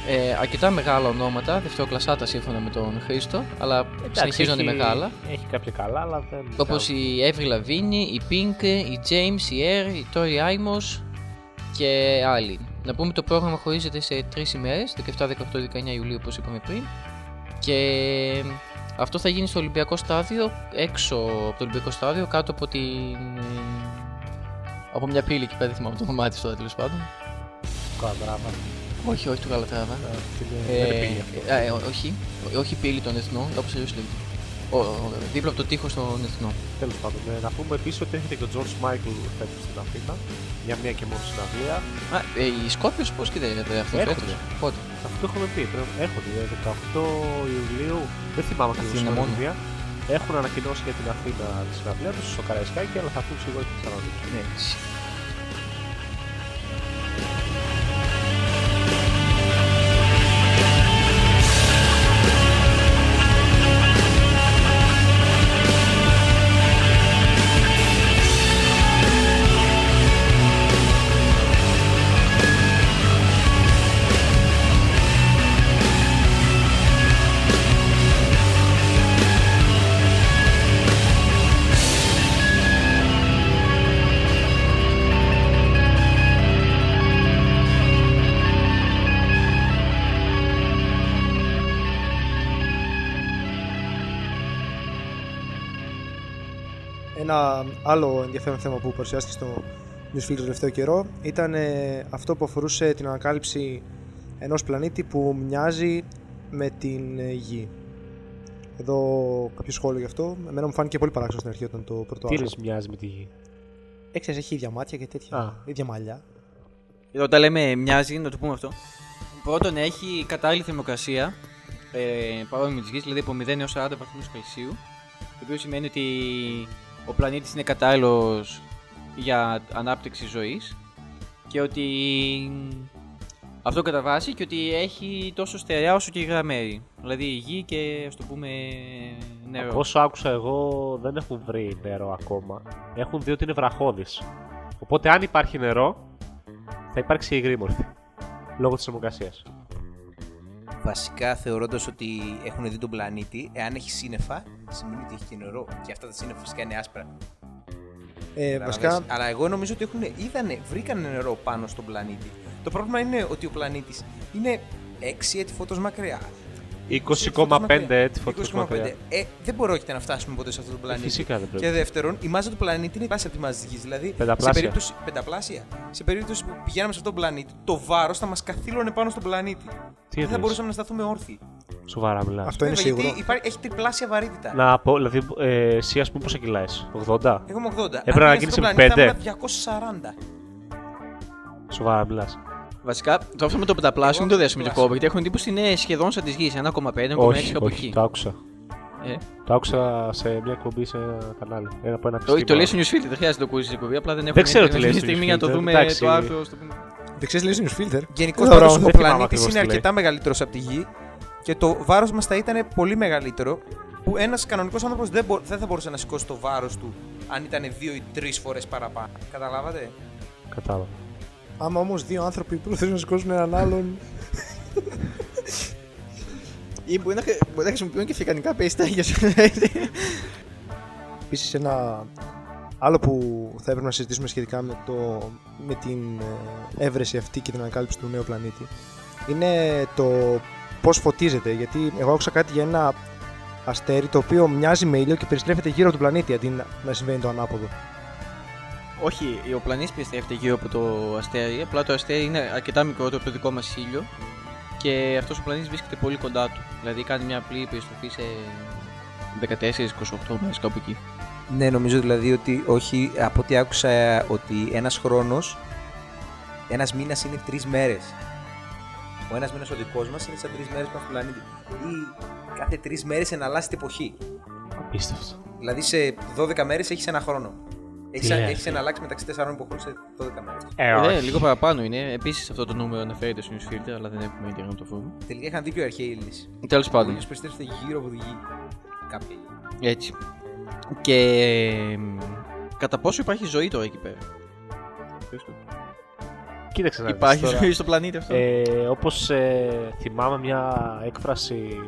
[SPEAKER 6] Ε, αρκετά μεγάλα ονόματα, δευτεροκλασσάτα σύμφωνα με τον Χρήστο, αλλά συνεχίζουν να είναι
[SPEAKER 1] έχει-
[SPEAKER 6] μεγάλα.
[SPEAKER 1] Έχει κάποια καλά, αλλά δεν.
[SPEAKER 6] Όπως η Avril Lavigne, η Pink, η James, η Air, η Tori Amos και άλλοι. Να πούμε το πρόγραμμα χωρίζεται σε τρεις ημέρες, 17, 18, 19 Ιουλίου όπως είπαμε πριν. Και αυτό θα γίνει στο Ολυμπιακό Στάδιο, έξω από το Ολυμπιακό Στάδιο, κάτω από την... ε, από μια πύλη εκεί πέρα, δεν θυμάμαι το όνομά της τώρα τέλος πάντων.
[SPEAKER 1] Καλατράβα.
[SPEAKER 6] Όχι, όχι του Γαλατράβα.
[SPEAKER 1] Ε, δεν είναι πύλη αυτό.
[SPEAKER 6] ε, ε, όχι, όχι πύλη των εθνών, όπως αλλιώς λέγεται. Ο, ο, δίπλα από το τείχος των εθνών.
[SPEAKER 1] Τέλος πάντων, ε, να πούμε επίσης ότι έρχεται και ο George Michael φέτος στην Αθήνα για μία και μόνο συναυλία.
[SPEAKER 6] Α, ε, οι Σκόπιος πώς και δεν είναι αυτό
[SPEAKER 1] Έρχονται.
[SPEAKER 6] φέτος. Πότε;
[SPEAKER 1] Αυτό το έχουμε πει. Πρέπει, έρχονται ε, 18 Ιουλίου, δεν θυμάμαι ακριβώς
[SPEAKER 6] Αθήνα
[SPEAKER 1] την
[SPEAKER 6] μόνο.
[SPEAKER 1] ημερομηνία. Έχουν ανακοινώσει για την Αθήνα τη συναυλία τους στο Καραϊσκάκι, αλλά θα έρθουν σίγουρα και στη Θεσσαλονίκη.
[SPEAKER 6] Έτσι.
[SPEAKER 4] Άλλο ενδιαφέρον θέμα που παρουσιάστηκε στο Newsfilter το τελευταίο καιρό ήταν ε, αυτό που αφορούσε την ανακάλυψη ενός πλανήτη που μοιάζει με την ε, Γη. Εδώ κάποιο σχόλιο γι' αυτό. Εμένα μου φάνηκε πολύ παράξενο στην αρχή όταν το πρώτο
[SPEAKER 1] Τι
[SPEAKER 4] άκουσα.
[SPEAKER 1] λες μοιάζει με τη γη;
[SPEAKER 4] Έξερες, έχει ίδια μάτια και τέτοια.
[SPEAKER 1] Α.
[SPEAKER 4] ίδια μαλλιά.
[SPEAKER 6] Εδώ όταν λέμε μοιάζει, να το πούμε αυτό. Πρώτον, έχει κατάλληλη θερμοκρασία ε, παρόμοια με τη γης, δηλαδή από 0 έως 40 βαθμούς Κελσίου. Το οποίο σημαίνει ότι ο πλανήτης είναι κατάλληλος για ανάπτυξη ζωής και ότι αυτό κατά βάση και ότι έχει τόσο στερεά όσο και υγρά μέρη. Δηλαδή η γη και ας το πούμε νερό.
[SPEAKER 1] Από όσο άκουσα εγώ δεν έχουν βρει νερό ακόμα. Έχουν δει ότι είναι βραχώδης. Οπότε αν υπάρχει νερό θα υπάρξει υγρή μορφή. Λόγω της θερμοκρασίας.
[SPEAKER 3] Βασικά θεωρώντας ότι έχουν δει τον πλανήτη, εάν έχει σύννεφα, σημαίνει ότι έχει και νερό. Και αυτά τα σύννεφα φυσικά είναι άσπρα.
[SPEAKER 4] Ε, βασικά,
[SPEAKER 3] Καταλαβαίνεις. Αλλά εγώ νομίζω ότι έχουν, είδανε, βρήκαν νερό πάνω στον πλανήτη. Το πρόβλημα είναι ότι ο πλανήτης είναι 6 έτη φωτός μακριά.
[SPEAKER 1] 20,5 έτη φωτός
[SPEAKER 3] 20,5.
[SPEAKER 1] μακριά.
[SPEAKER 3] Ε, δεν μπορείτε να φτάσουμε ποτέ σε αυτό το πλανήτη.
[SPEAKER 1] φυσικά δεν πρέπει.
[SPEAKER 3] Και δεύτερον, η μάζα του πλανήτη είναι πλάσια από της μάζας της γης. Δηλαδή,
[SPEAKER 1] Πενταπλάσια.
[SPEAKER 3] σε περίπτωση, πενταπλάσια. Σε περίπτωση που πηγαίναμε σε αυτόν τον πλανήτη, το βάρος θα μας καθήλωνε πάνω στον πλανήτη. δεν θα
[SPEAKER 1] εννοείς;
[SPEAKER 3] μπορούσαμε να σταθούμε όρθιοι.
[SPEAKER 1] Σοβαρά μιλάς.
[SPEAKER 4] αυτό είναι
[SPEAKER 3] Βέβαια,
[SPEAKER 4] σίγουρο.
[SPEAKER 3] Γιατί υπάρχει, έχει τριπλάσια βαρύτητα.
[SPEAKER 1] Να πω, δηλαδή, ε, εσύ ας πούμε πόσα κιλά είσαι, 80.
[SPEAKER 3] Εγώ είμαι 80.
[SPEAKER 1] Έπρεπε να
[SPEAKER 3] Αν
[SPEAKER 1] γίνεις
[SPEAKER 3] πήγαινα
[SPEAKER 1] επί
[SPEAKER 3] στον πλανήτη,
[SPEAKER 1] πέντε.
[SPEAKER 3] θα ήμουν 240.
[SPEAKER 1] Σοβαρά μιλάς.
[SPEAKER 6] Βασικά, το αυτό με το πενταπλάσιο
[SPEAKER 3] Εγώ
[SPEAKER 6] μην το δέσουμε με το
[SPEAKER 3] πενταπλάσιο.
[SPEAKER 6] κόβο, γιατί έχουν εντύπωση είναι σχεδόν σαν τη γης, 1,5, 1,6
[SPEAKER 1] όχι,
[SPEAKER 6] κάπου
[SPEAKER 1] όχι,
[SPEAKER 6] εκεί.
[SPEAKER 1] το άκουσα.
[SPEAKER 6] Ε,
[SPEAKER 1] Το άκουσα σε μια εκπομπή σε ένα κανάλι. Ένα από ένα
[SPEAKER 6] το, το
[SPEAKER 1] επιστήμονα.
[SPEAKER 6] λέει στο Newsfilter, δεν χρειάζεται να το ακούσεις στην εκπομπή. Απλά δεν έχουμε
[SPEAKER 1] ξέρω τι
[SPEAKER 6] internet
[SPEAKER 1] λέει
[SPEAKER 6] αυτή
[SPEAKER 1] στο
[SPEAKER 6] τη στιγμή για να το
[SPEAKER 1] Newsfilter,
[SPEAKER 6] δούμε
[SPEAKER 1] εντάξει.
[SPEAKER 6] το άρθρο. Στο...
[SPEAKER 4] Δεν ξέρεις, λέει newsfilter.
[SPEAKER 3] Γενικώς
[SPEAKER 4] Δεν
[SPEAKER 3] πάντως
[SPEAKER 4] θυμάμαι
[SPEAKER 3] ο
[SPEAKER 1] ακριβώς
[SPEAKER 3] πλανήτης
[SPEAKER 1] τι
[SPEAKER 3] είναι
[SPEAKER 1] λέει.
[SPEAKER 3] αρκετά μεγαλύτερος από τη γη και το βάρος μας θα ήταν πολύ μεγαλύτερο. Που ένας κανονικός άνθρωπος δεν, μπο- δεν θα μπορούσε να σηκώσει το βάρος του αν ήταν δύο ή τρεις φορές παραπάνω. Καταλάβατε;
[SPEAKER 1] Κατάλαβα.
[SPEAKER 4] Άμα όμως δύο άνθρωποι προσπαθούν να σηκώσουν έναν άλλον.
[SPEAKER 6] Ή μπορεί να, χρη- μπορεί να χρησιμοποιούν και φυκανικά περιστάγια.
[SPEAKER 4] Επίσης, ένα άλλο που θα έπρεπε να συζητήσουμε σχετικά με, το, με την ε, έβρεση αυτή και την ανακάλυψη του νέου πλανήτη είναι το πώς φωτίζεται. Γιατί εγώ άκουσα κάτι για ένα αστέρι το οποίο μοιάζει με ήλιο και περιστρέφεται γύρω από τον πλανήτη αντί να, να συμβαίνει το ανάποδο.
[SPEAKER 6] Όχι, ο πλανήτη περιστρέφεται γύρω από το αστέρι. Απλά το αστέρι είναι αρκετά μικρότερο από το δικό μας ήλιο και αυτός ο πλανήτη βρίσκεται πολύ κοντά του. Δηλαδή κάνει μια απλή περιστροφή σε 14-28 μέρες κάπου εκεί.
[SPEAKER 3] Ναι, νομίζω δηλαδή ότι όχι, από ό,τι άκουσα ότι ένας χρόνος, ένας μήνας είναι τρεις μέρες. Ο ένας μήνας ο δικός μας είναι σαν τρεις μέρες πάνω στον πλανήτη. Ή κάθε τρεις μέρες εναλλάσσεται εποχή.
[SPEAKER 1] Απίστευτο.
[SPEAKER 3] Δηλαδή σε 12 μέρες έχεις ένα χρόνο. Έχεις,
[SPEAKER 1] Τι λες,
[SPEAKER 3] έχεις
[SPEAKER 1] ρε.
[SPEAKER 3] εναλλάξει μεταξύ 4 εποχών σε 12 μέρες.
[SPEAKER 1] Ε,
[SPEAKER 6] Ε, λίγο παραπάνω είναι. Επίσης αυτό το νούμερο αναφέρεται στο newsfilter, αλλά δεν έχουμε ίντερνετ να το βρούμε.
[SPEAKER 3] Τελικά είχαν δίκιο οι αρχαίοι Έλληνες.
[SPEAKER 6] Τέλος
[SPEAKER 3] Ο
[SPEAKER 6] πάντων.
[SPEAKER 3] ήλιος περιστρέφεται γύρω από τη γη. Κάποιοι.
[SPEAKER 6] Έτσι. Και εμ, κατά πόσο υπάρχει ζωή τώρα εκεί πέρα;
[SPEAKER 1] Κοίταξε να δεις
[SPEAKER 6] Υπάρχει
[SPEAKER 1] τώρα.
[SPEAKER 6] ζωή στο πλανήτη αυτό;
[SPEAKER 1] Ε, όπως ε, θυμάμαι μια έκφραση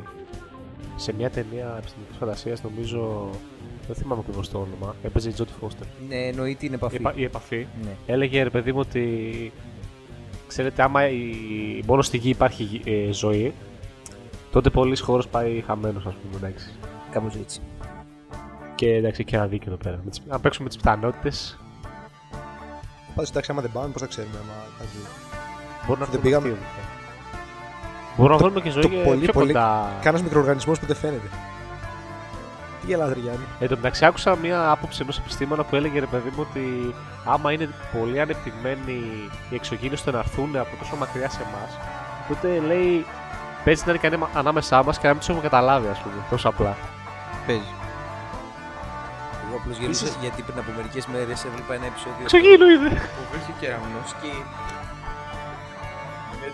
[SPEAKER 1] σε μια ταινία επιστημονικής φαντασίας, νομίζω, δεν θυμάμαι ακριβώς το όνομα, έπαιζε η Τζότι Φώστερ.
[SPEAKER 3] Ναι, εννοεί την
[SPEAKER 1] Η,
[SPEAKER 3] επαφή.
[SPEAKER 1] επα- η επαφή
[SPEAKER 3] Ναι.
[SPEAKER 1] έλεγε ρε παιδί μου ότι ξέρετε άμα η, μόνο στη γη υπάρχει γη- ε, ζωή τότε πολλοί χώρος πάει χαμένος ας πούμε εντάξει.
[SPEAKER 3] Κάπως έτσι.
[SPEAKER 1] Και εντάξει και ένα δίκιο εδώ πέρα. Με τις, αν παίξουμε τις πιθανότητες
[SPEAKER 4] Πάντως, εντάξει, άμα δεν πάμε, πώς θα ξέρουμε. Άμα κάτι...
[SPEAKER 1] μπορούμε να
[SPEAKER 4] Δεν
[SPEAKER 1] βρούμε
[SPEAKER 4] πήγαμε.
[SPEAKER 1] τι είναι. Μπορούμε να βρούμε και ζωή
[SPEAKER 4] το
[SPEAKER 1] ε,
[SPEAKER 4] πολύ,
[SPEAKER 1] πιο
[SPEAKER 4] πολύ-
[SPEAKER 1] κοντά.
[SPEAKER 4] Κάνα μικροοργανισμός που δεν φαίνεται. Τι γελάς, ρε Γιάννη.
[SPEAKER 1] Εν τω μεταξύ, άκουσα μια άποψη ενός επιστήμονα που έλεγε ρε παιδί μου ότι άμα είναι πολύ ανεπτυγμένοι οι εξωγήινοι ώστε να έρθουν από τόσο μακριά σε εμάς, τότε λέει παίζει να είναι κανένα ανάμεσά μας και να μην τους έχουμε καταλάβει, ας πούμε. Τόσο απλά.
[SPEAKER 6] Παίζει.
[SPEAKER 3] Εγώ απλώς γέλασα γιατί πριν από μερικές μέρες έβλεπα ένα επεισόδιο
[SPEAKER 1] Εξωγήινο είναι!
[SPEAKER 3] που βρήκε ο κεραμνός και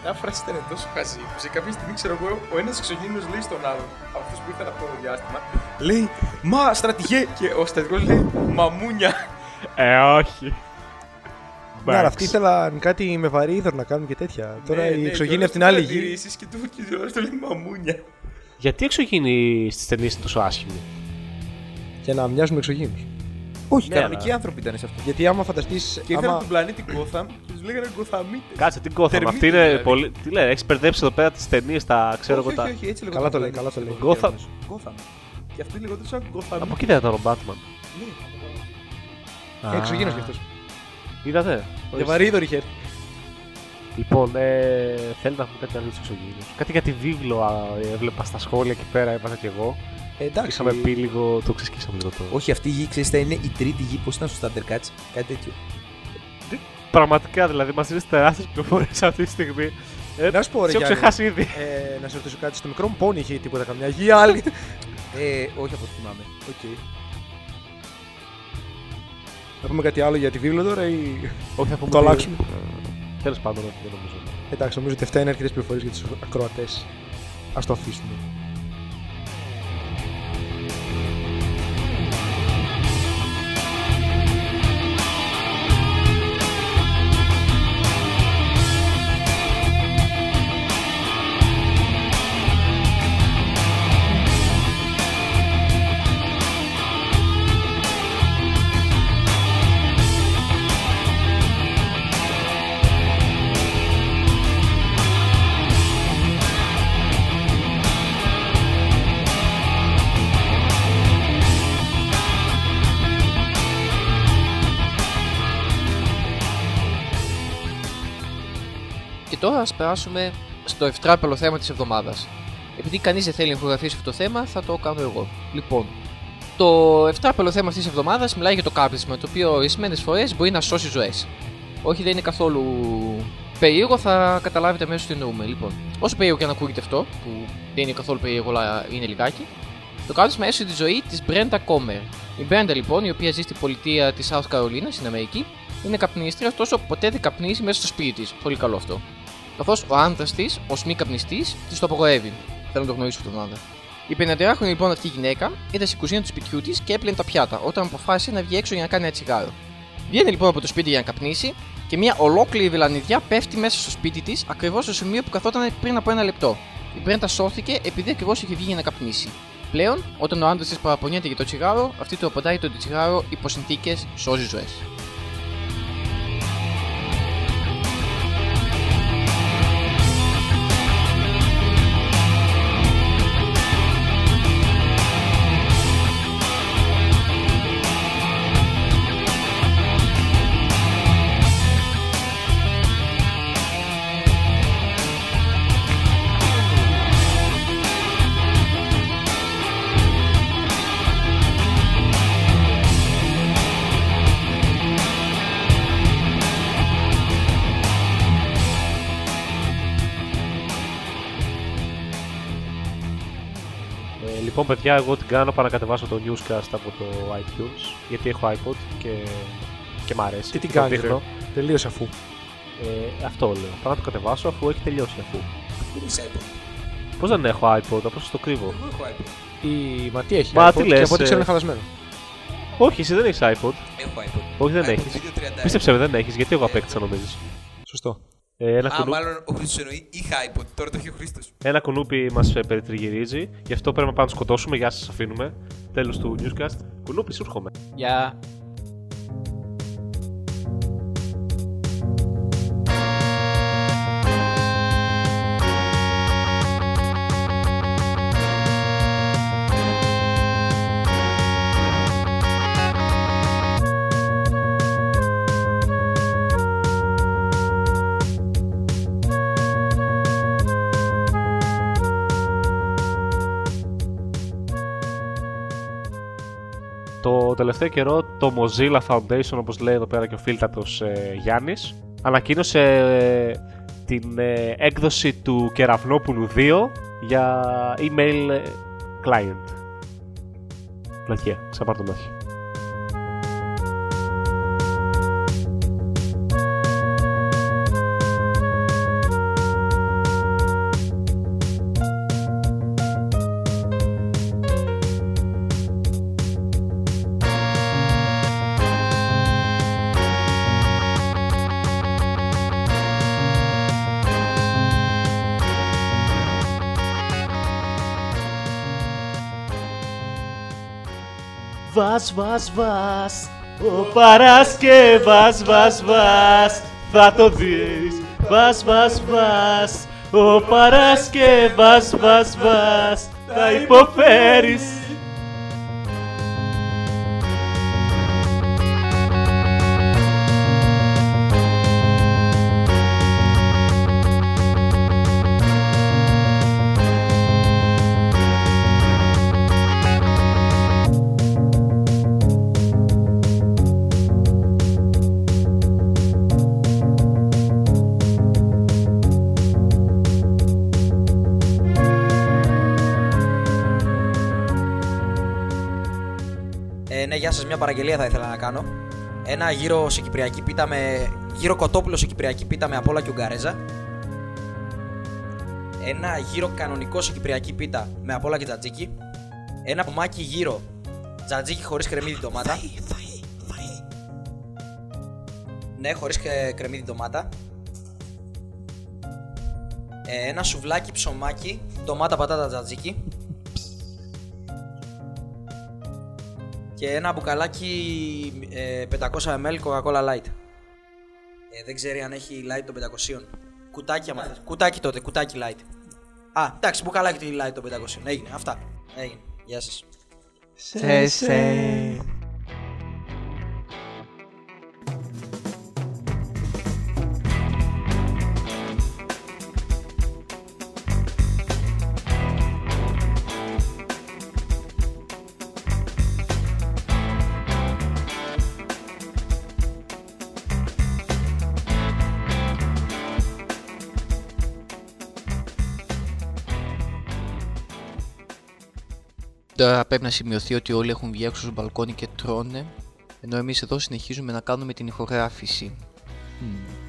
[SPEAKER 3] η μετάφραση ήταν τόσο χαζή που σε κάποια στιγμή ξέρω εγώ ο ένας εξωγήινος λέει στον άλλον από αυτούς που ήρθαν από το διάστημα λέει «Μα στρατηγέ» και ο στρατηγός λέει «Μαμούνια».
[SPEAKER 1] Ε, όχι.
[SPEAKER 4] Ναι, αλλά αυτοί ήθελαν κάτι με βαρύ είδωρο να κάνουν και τέτοια. Τώρα
[SPEAKER 3] Ναι,
[SPEAKER 4] οι
[SPEAKER 3] ναι,
[SPEAKER 4] εξωγήινοι
[SPEAKER 3] και
[SPEAKER 4] από την άλλη
[SPEAKER 3] όλες
[SPEAKER 4] γη.
[SPEAKER 3] παρατηρήσεις Και του και ο άλλος του λέει «Μαμούνια».
[SPEAKER 1] Γιατί οι εξωγήινοι στις ταινίες είναι τόσο άσχημοι;
[SPEAKER 4] Για να μοιάζουν με εξωγήινους.
[SPEAKER 3] Όχι,
[SPEAKER 1] Ναι,
[SPEAKER 3] κανονικοί
[SPEAKER 1] αλλά-
[SPEAKER 3] άνθρωποι ήταν σε αυτό.
[SPEAKER 4] Γιατί άμα φανταστείς.
[SPEAKER 3] Και ήρθαν από τον πλανήτη Gotham και τους λέγανε Gothamites.
[SPEAKER 1] Κάτσε, τι κόθαμε.
[SPEAKER 3] Θερμίτες,
[SPEAKER 1] Αυτή είναι
[SPEAKER 3] δηλαδή.
[SPEAKER 1] πολύ. Τι λέει, έχεις μπερδέψει εδώ πέρα τις ταινίες, τα ξέρω εγώ
[SPEAKER 3] όχι,
[SPEAKER 1] τα.
[SPEAKER 3] όχι, όχι, έτσι λέγονταν
[SPEAKER 4] Καλά το
[SPEAKER 3] ο
[SPEAKER 4] λέει,
[SPEAKER 3] πλανήτης.
[SPEAKER 4] καλά το λέει.
[SPEAKER 1] Gotham.
[SPEAKER 3] Gotham. Και αυτοί λεγόταν σαν Gotham.
[SPEAKER 1] Από εκεί δεν ήταν ο Batman.
[SPEAKER 4] Και εξωγήινος κι αυτός.
[SPEAKER 1] Είδατε;
[SPEAKER 4] Για βαρύδο είχε έρθει.
[SPEAKER 1] Λοιπόν, ε, θέλει να πούμε κάτι άλλο εξωγήινο. Κάτι για τη βίβλο α, έβλεπα στα σχόλια εκεί πέρα, έμαθα κι εγώ.
[SPEAKER 3] Ε, εντάξει.
[SPEAKER 1] Είχαμε πει λίγο, το ξεσκίσαμε λίγο το.
[SPEAKER 3] Όχι, αυτή η γη ξέρεις, θα είναι η τρίτη γη. Πώ ήταν στο Thundercats, κάτι τέτοιο.
[SPEAKER 1] Πραγματικά δηλαδή, μας δίνει τεράστιες πληροφορίες αυτή τη στιγμή. Ε,
[SPEAKER 4] Να σου πω, ρε,
[SPEAKER 1] σε έχω
[SPEAKER 4] Γιάννη.
[SPEAKER 1] ξεχάσει ήδη.
[SPEAKER 4] Ε, να σε ρωτήσω κάτι. Στο μικρό μου πόνι είχε τίποτα καμιά γη, άλλη.
[SPEAKER 3] Ε, όχι από ό,τι θυμάμαι.
[SPEAKER 4] Οκ. Να πούμε κάτι άλλο για τη βίβλο τώρα ή.
[SPEAKER 1] Όχι, θα πούμε.
[SPEAKER 4] Το αλλάξουμε;
[SPEAKER 1] Τέλος πάντων, όχι, δεν νομίζω.
[SPEAKER 4] Εντάξει, νομίζω ότι αυτά είναι αρκετές πληροφορίες για τους ακροατές. Α το αφήσουμε.
[SPEAKER 6] Και τώρα ας περάσουμε στο ευτράπελο θέμα της εβδομάδας. Επειδή κανείς δεν θέλει να ηχογραφήσει αυτό το θέμα, θα το κάνω εγώ. Λοιπόν, το ευτράπελο θέμα αυτής της εβδομάδας μιλάει για το κάπνισμα, το οποίο ορισμένε φορές μπορεί να σώσει ζωές. Όχι, δεν είναι καθόλου περίεργο, θα καταλάβετε αμέσως τι εννοούμε. Λοιπόν, όσο περίεργο και αν ακούγεται αυτό, που δεν είναι καθόλου περίεργο, αλλά είναι λιγάκι, το κάπνισμα έσωσε τη ζωή της Brenda Comer. Η Brenda, λοιπόν, η οποία ζει στην πολιτεία της South Carolina, στην Αμερική, είναι καπνίστρια, ωστόσο ποτέ δεν καπνίζει μέσα στο σπίτι της. Πολύ καλό αυτό. Καθώς ο άντρας της, ω μη καπνιστής, της το απογορεύει. Θέλω να το γνωρίσω αυτόν τον άντρα. Η 50χρονη λοιπόν αυτή γυναίκα ήταν στην κουζίνα του σπιτιού της και έπλαινε τα πιάτα όταν αποφάσισε να βγει έξω για να κάνει ένα τσιγάρο. Βγαίνει λοιπόν από το σπίτι για να καπνίσει και μια ολόκληρη βελανιδιά πέφτει μέσα στο σπίτι της ακριβώς στο σημείο που καθόταν πριν από ένα λεπτό. Η Μπρέντα σώθηκε επειδή ακριβώς είχε βγει για να καπνίσει. Πλέον, όταν ο άντρας της παραπονιέται για το τσιγάρο, αυτή του απαντάει ότι το τσιγάρο υπό συνθήκε σώζει
[SPEAKER 1] ζωές. Λοιπόν, παιδιά, εγώ την κάνω para να κατεβάσω το newscast από το iTunes. Γιατί έχω iPod και, και μ' αρέσει.
[SPEAKER 4] Τι την
[SPEAKER 1] Το
[SPEAKER 4] κάνεις,
[SPEAKER 1] δείχνω.
[SPEAKER 4] Τελείωσε αφού.
[SPEAKER 1] Ε, αυτό λέω. Πάω να το κατεβάσω αφού έχει τελειώσει αφού.
[SPEAKER 3] Δεν είσαι iPod.
[SPEAKER 1] Πώς δεν έχω iPod, απλώς το κρύβω.
[SPEAKER 3] Εγώ έχω iPod.
[SPEAKER 4] Η Ματία έχει.
[SPEAKER 1] Μα
[SPEAKER 4] iPod
[SPEAKER 1] τι
[SPEAKER 4] Και
[SPEAKER 1] λες,
[SPEAKER 4] από ό,τι ξέρω
[SPEAKER 1] ε.
[SPEAKER 4] είναι χαλασμένο.
[SPEAKER 1] Όχι, εσύ δεν έχεις iPod.
[SPEAKER 3] Έχω iPod.
[SPEAKER 1] Όχι, δεν
[SPEAKER 3] iPod
[SPEAKER 1] έχεις.
[SPEAKER 3] Video 30.
[SPEAKER 1] Πίστεψε με, δεν έχεις. Γιατί εγώ απέκτησα νομίζεις.
[SPEAKER 4] Σωστό.
[SPEAKER 1] Ε, ένα,
[SPEAKER 3] Α,
[SPEAKER 1] κουνού...
[SPEAKER 3] μάλλον ο Χρήστος εννοεί είχα iPod, τώρα το έχει ο Χρήστος.
[SPEAKER 1] ένα κουνούπι μας περιτριγυρίζει. Γι' αυτό πρέπει να πάμε να το σκοτώσουμε. Γεια σας, αφήνουμε. Τέλος του newscast. Κουνούπι, σου έρχομαι.
[SPEAKER 8] Για.
[SPEAKER 1] Το τελευταίο καιρό το Mozilla Foundation, όπως λέει εδώ πέρα και ο φίλτατος ε, Γιάννης, ανακοίνωσε ε, την ε, έκδοση του Κεραυνόπουλου 2 για email ε, client. Πλατεία, ξαπάρ τον όχι. Βας, βας, βας, ο Παρασκευάς, βας, βας, θα το δεις. Βας, βας, βας, ο Παρασκευάς, βας, βας, θα υποφέρεις.
[SPEAKER 2] Παραγγελία θα ήθελα να κάνω. Ένα γύρο σε κυπριακή πίτα με. γύρο κοτόπουλο σε κυπριακή πίτα με απόλα και ουγγαρέζα. Ένα γύρο κανονικό σε κυπριακή πίτα με απόλα και τζατζίκι. Ένα πομάκι γύρο τζατζίκι χωρίς κρεμμύδι ντομάτα. Ναι, χωρίς κρεμμύδι ντομάτα. Ε, ένα σουβλάκι ψωμάκι, ντομάτα πατάτα τζατζίκι. Και ένα μπουκαλάκι ε, 500 ml Coca-Cola Light. Ε, δεν ξέρει αν έχει light των 500. Κουτάκι άμα θες. Κουτάκι τότε, κουτάκι light. Α, εντάξει, μπουκαλάκι light των 500. Έγινε, αυτά. Έγινε. Γεια σας.
[SPEAKER 5] Σε, σε.
[SPEAKER 6] Τώρα πρέπει να σημειωθεί ότι όλοι έχουν βγει έξω στο μπαλκόνι και τρώνε, ενώ εμείς εδώ συνεχίζουμε να κάνουμε την ηχογράφηση. Μμμ.